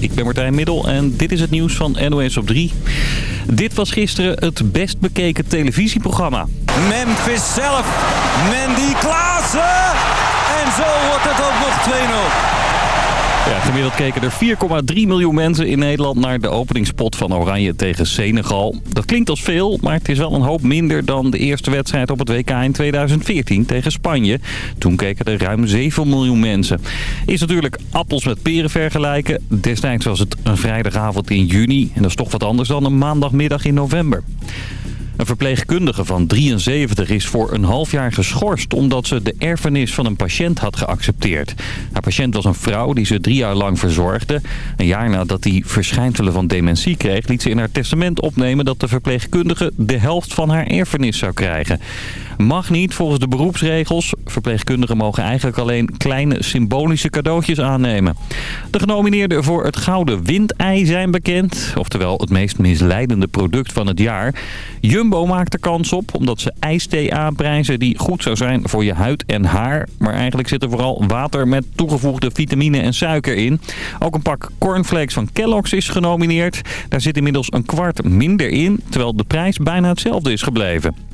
Ik ben Martijn Middel en dit is het nieuws van NOS op 3. Dit was gisteren het best bekeken televisieprogramma. Memphis zelf, Mandy Klaassen! En zo wordt het ook nog 2-0. Ja, gemiddeld keken er 4,3 miljoen mensen in Nederland naar de openingspot van Oranje tegen Senegal. Dat klinkt als veel, maar het is wel een hoop minder dan de eerste wedstrijd op het WK in 2014 tegen Spanje. Toen keken er ruim 7 miljoen mensen. Is natuurlijk appels met peren vergelijken. Destijds was het een vrijdagavond in juni en dat is toch wat anders dan een maandagmiddag in november. Een verpleegkundige van 73 is voor een half jaar geschorst... omdat ze de erfenis van een patiënt had geaccepteerd. Haar patiënt was een vrouw die ze drie jaar lang verzorgde. Een jaar nadat hij verschijnselen van dementie kreeg... liet ze in haar testament opnemen dat de verpleegkundige... de helft van haar erfenis zou krijgen. Mag niet volgens de beroepsregels. Verpleegkundigen mogen eigenlijk alleen kleine symbolische cadeautjes aannemen. De genomineerden voor het Gouden Windei zijn bekend. Oftewel het meest misleidende product van het jaar. Maakt er kans op omdat ze ijsthee aanprijzen die goed zou zijn voor je huid en haar. Maar eigenlijk zit er vooral water met toegevoegde vitamine en suiker in. Ook een pak cornflakes van Kellogg's is genomineerd. Daar zit inmiddels een kwart minder in, terwijl de prijs bijna hetzelfde is gebleven.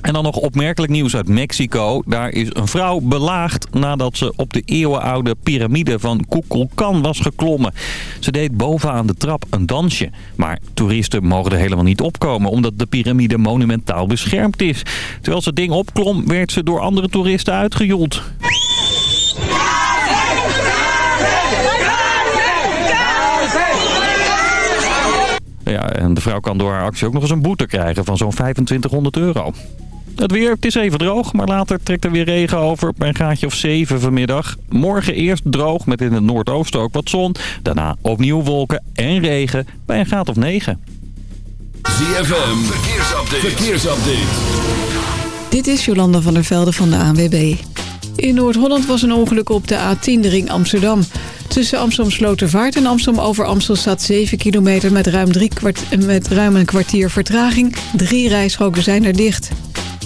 En dan nog opmerkelijk nieuws uit Mexico. Daar is een vrouw belaagd nadat ze op de eeuwenoude piramide van Kukulkan was geklommen. Ze deed bovenaan de trap een dansje. Maar toeristen mogen er helemaal niet opkomen omdat de piramide monumentaal beschermd is. Terwijl ze het ding opklom werd ze door andere toeristen uitgejoeld. Ja, en de vrouw kan door haar actie ook nog eens een boete krijgen van zo'n 2500 euro. Het weer, het is even droog, maar later trekt er weer regen over bij een graadje of 7 vanmiddag. Morgen eerst droog met in het noordoosten ook wat zon. Daarna opnieuw wolken en regen bij een graad of 9. ZFM, verkeersupdate. verkeersupdate. Dit is Jolanda van der Velde van de ANWB. In Noord-Holland was een ongeluk op de A10, de ring Amsterdam. Tussen Amsterdam Slotervaart en Amsterdam over Amstel staat 7 kilometer met ruim, drie kwart, met ruim een kwartier vertraging. Drie rijstroken zijn er dicht.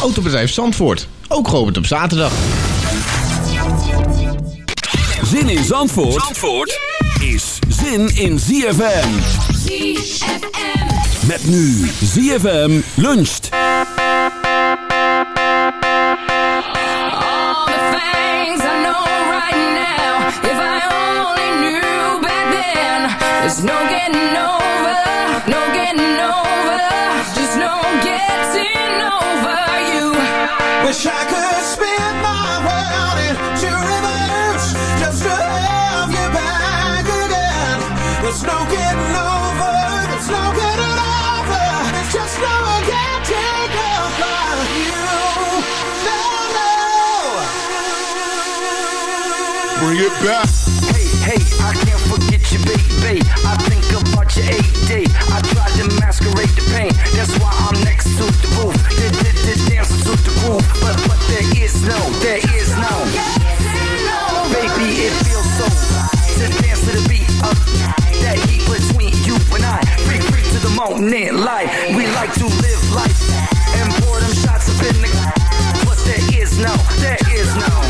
Autobedrijf Zandvoort, ook geopend op zaterdag. Zin in Zandvoort, Zandvoort is zin in ZFM. ZFM. Met nu ZFM luncht. All the things I know right now. If I only knew back then. There's no getting no Hey, hey, I can't forget you, baby. I think about your AD. I no, there is no. Baby, it feels so to dance to the beat of that heat between you and I. Free, free to the moment, light. We like to live life and pour them shots up in the. But there is no, there is no.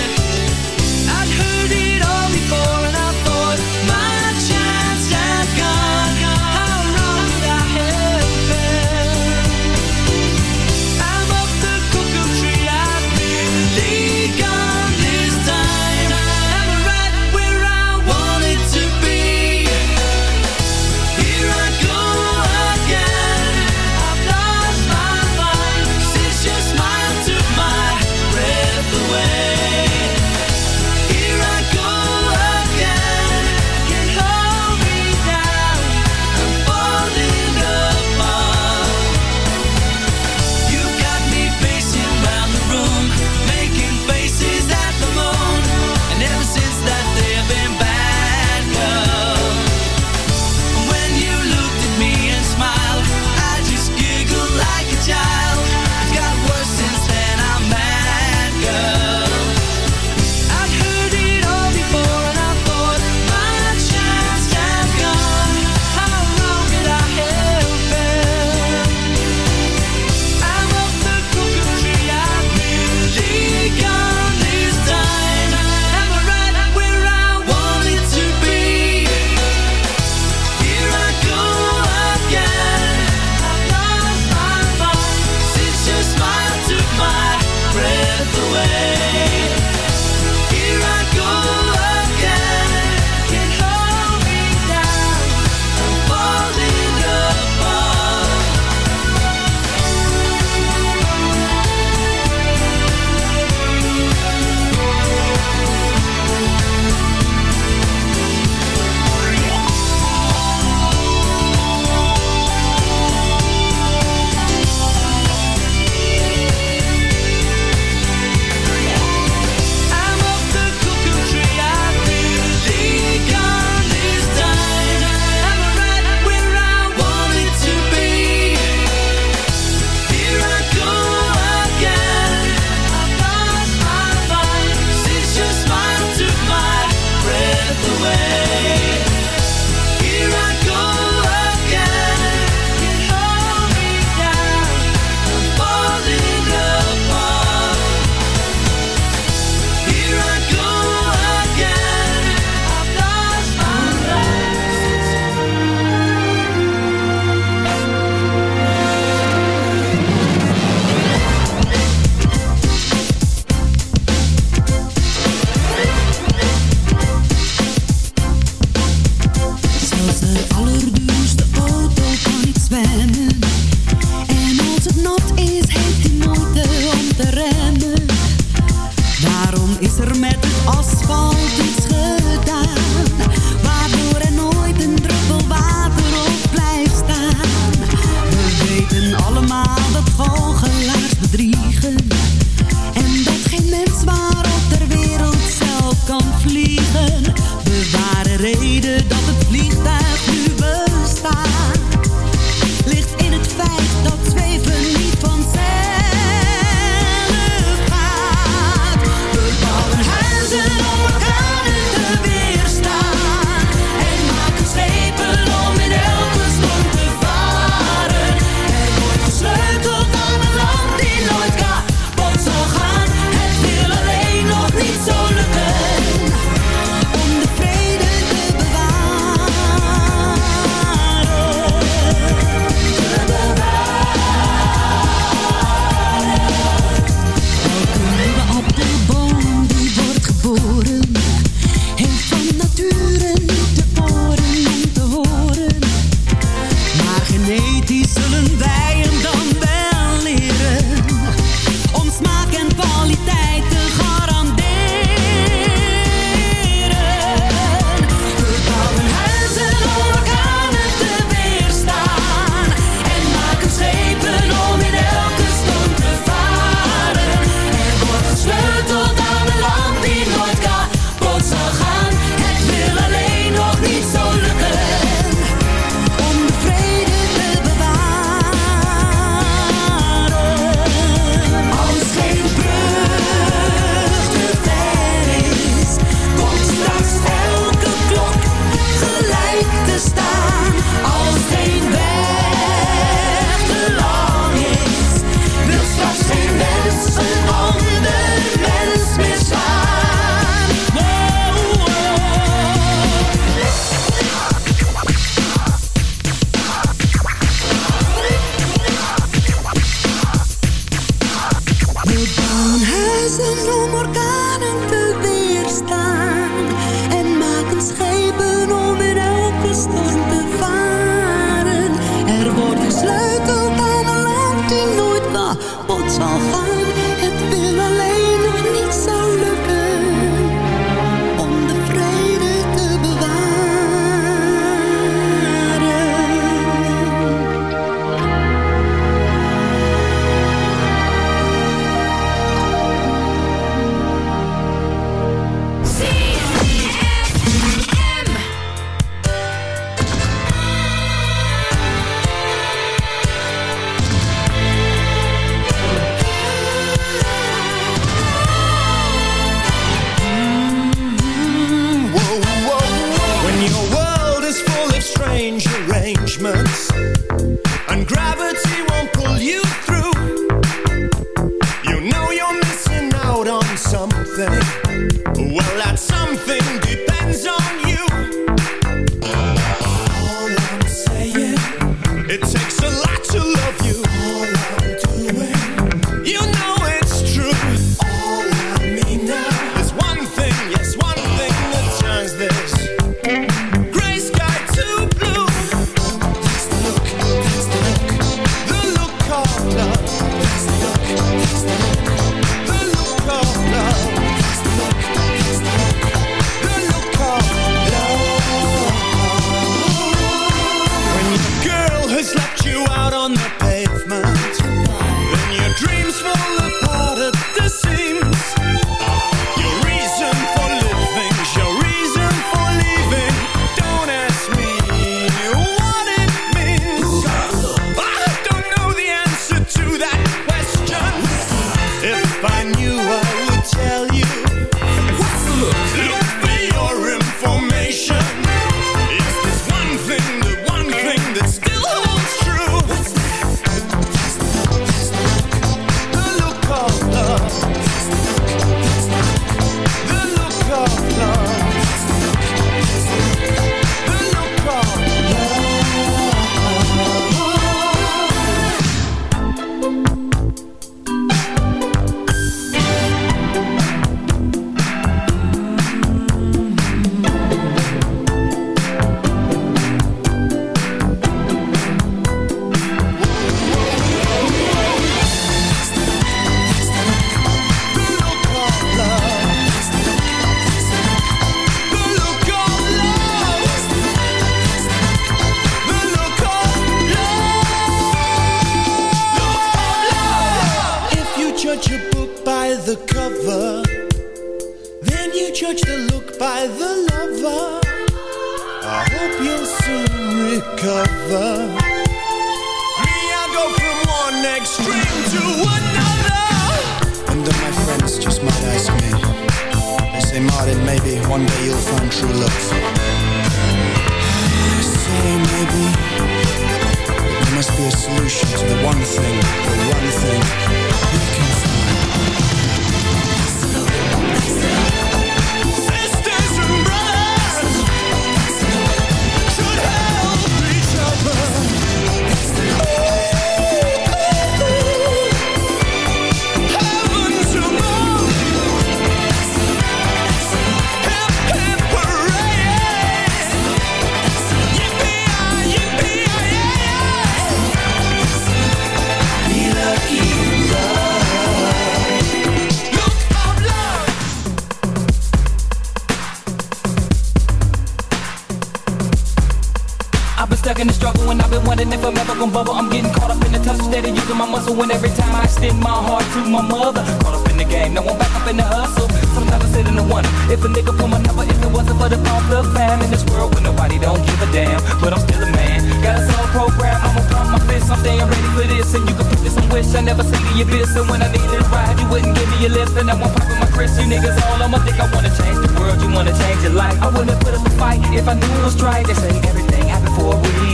Bubble. I'm getting caught up in the touch instead of using my muscle. And every time I extend my heart to my mother, caught up in the game, now I'm back up in the hustle. Sometimes I sit in the wonder if a nigga pull my number, if it wasn't for the pump the fam in this world where nobody don't give a damn. But I'm still a man, got a soul program. I'ma pump my fist, I'm staying ready for this. And you can put this on wish, I never see the abyss. And when I needed a ride, you wouldn't give me a lift. And I won't pop my Chris, you niggas all I'ma think I wanna change the world, you wanna change your life. I wouldn't put up a fight if I knew it was right. They say everything happened for a reason.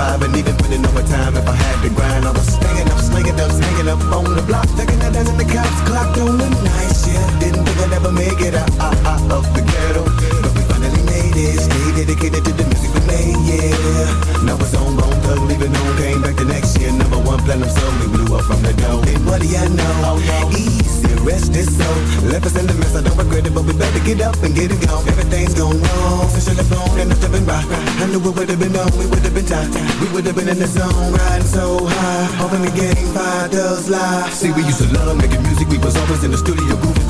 Hustle 9 to 5 and even putting overtime If I had to grind I was staying up, slinging up, hanging up on the block Taking a dozen the cops clocked on the night shift Didn't think I'd ever make it out, out, out of the ghetto But we finally made it Stay dedicated to the music we made, yeah. Now it's on, bone thug, leaving home Came back the next year, number one platinum song We blew up from the dough. And what do you know? Oh, Eazy, rest is so. Left us in the mess, I don't regret it But we better get up and get it gone. Everything's gone wrong. Since you left home, then it's been right. I knew it would've been on, we would've been tight We would've been in the zone, riding so high. Hoping the game five does lie. See, we used to love making music. We was always in the studio grooving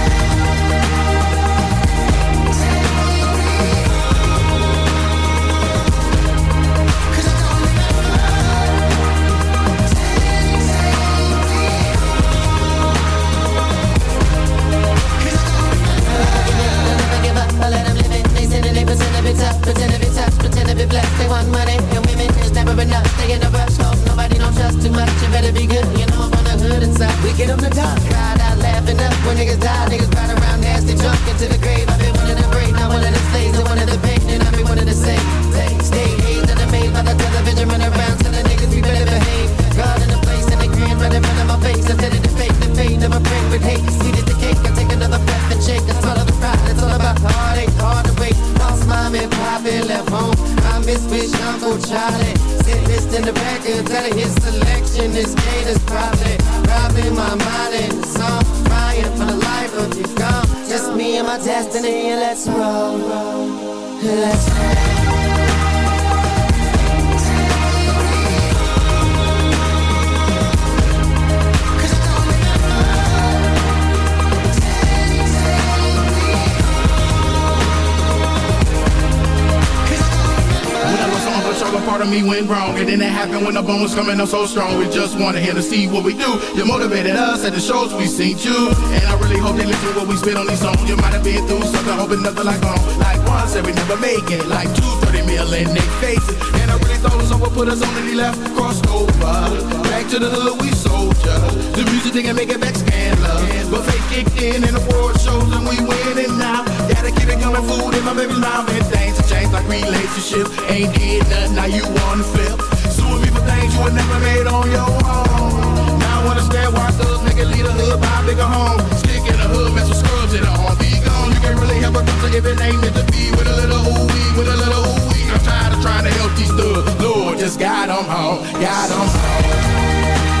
my destiny, and let's roll. Let's roll. Was part of me went wrong. And then it happened when the bone was coming up so strong. We just wanted him to see what we do. You motivated us at the shows we seen you. And I really hope they listen to what we spit on these songs. You might have been through something, hoping nothing like home. Like one said we never make it. Like two, thirty million 30 mil in they faces. And I really thought someone put us on and he left, crossed over. Back to the hood, we soldier. The music didn't make it back scandalous. But fate kicked in and the world shows and we winning now. It coming, food in my baby's mouth. And things have changed like relationships. Ain't did nothing, now you wanna flip. Suing me for things you would never made on your own. Now I understand why thugs make it lead a hood, buy a bigger home. Stick in the hood, mess with scrubs in the home. Be gone, you can't really help a doctor if it ain't meant to be. With a little ooh wee, with a little ooh wee. I'm tired of trying to help these thugs. Lord, just guide them home, guide them home.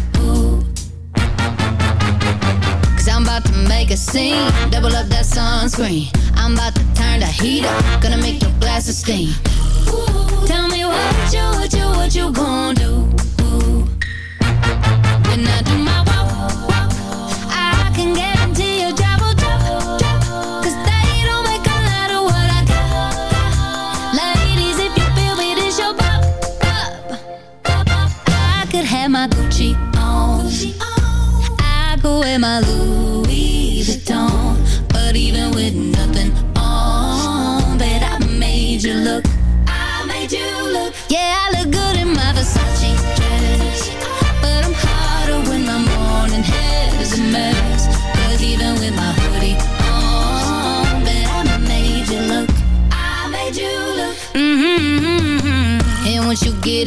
I'm about to make a scene. Double up that sunscreen. I'm about to turn the heat up. Gonna make your glasses steam. Ooh, tell me what you, what you, what you gonna do? Ooh. When I do my walk, walk, I can guarantee you trouble, trouble, trouble. Cause they don't make a lot of what I got. Ladies, if you feel me, this your pop, pop. I could have my Gucci on. I go wear my Louis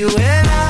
You and I.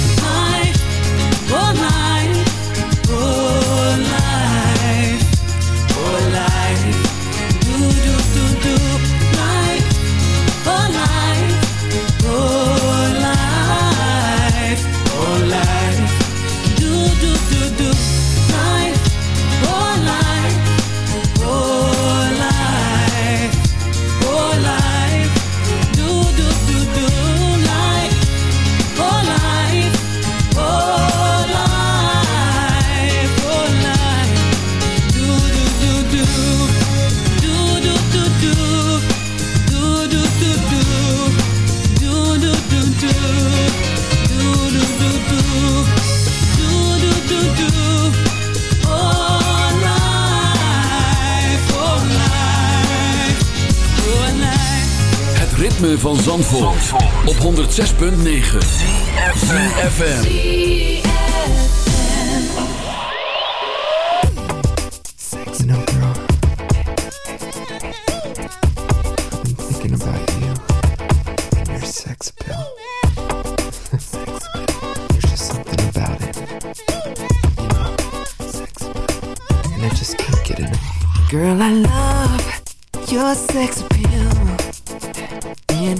Van Zandvoort, op 106.9 FM. You know, girl, been thinking about you and your sex appeal. There's just something about it. You know, sex appeal. And I just can't get enough. Girl, I love your sex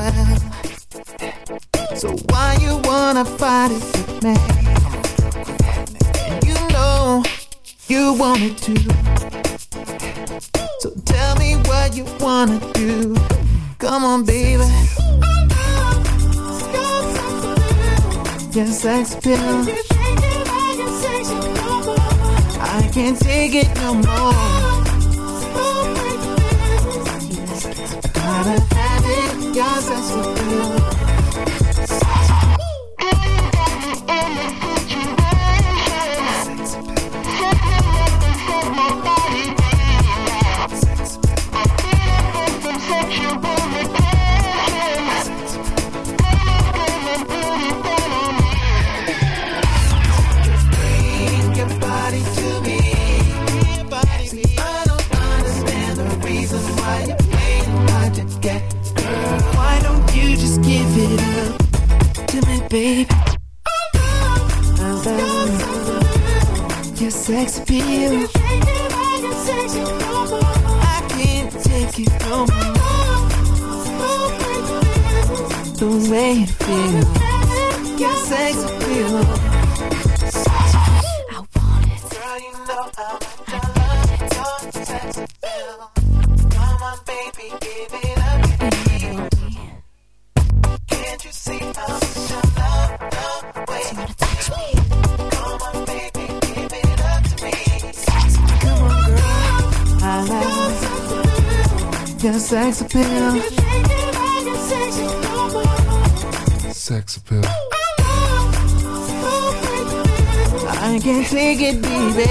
well. So why you wanna fight it with me? You know you want it too. So tell me what you wanna do. Come on, baby. Your sex appeal. I can't take it no more. I gotta gracias, Señor. baby dig it, baby.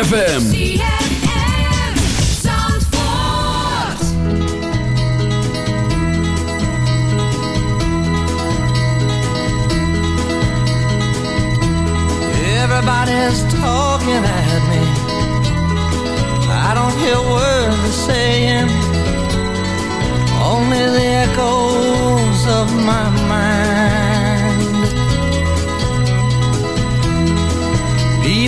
ZFM. Everybody's talking at me. I don't hear words they're saying. Only the echoes of my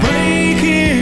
Breaking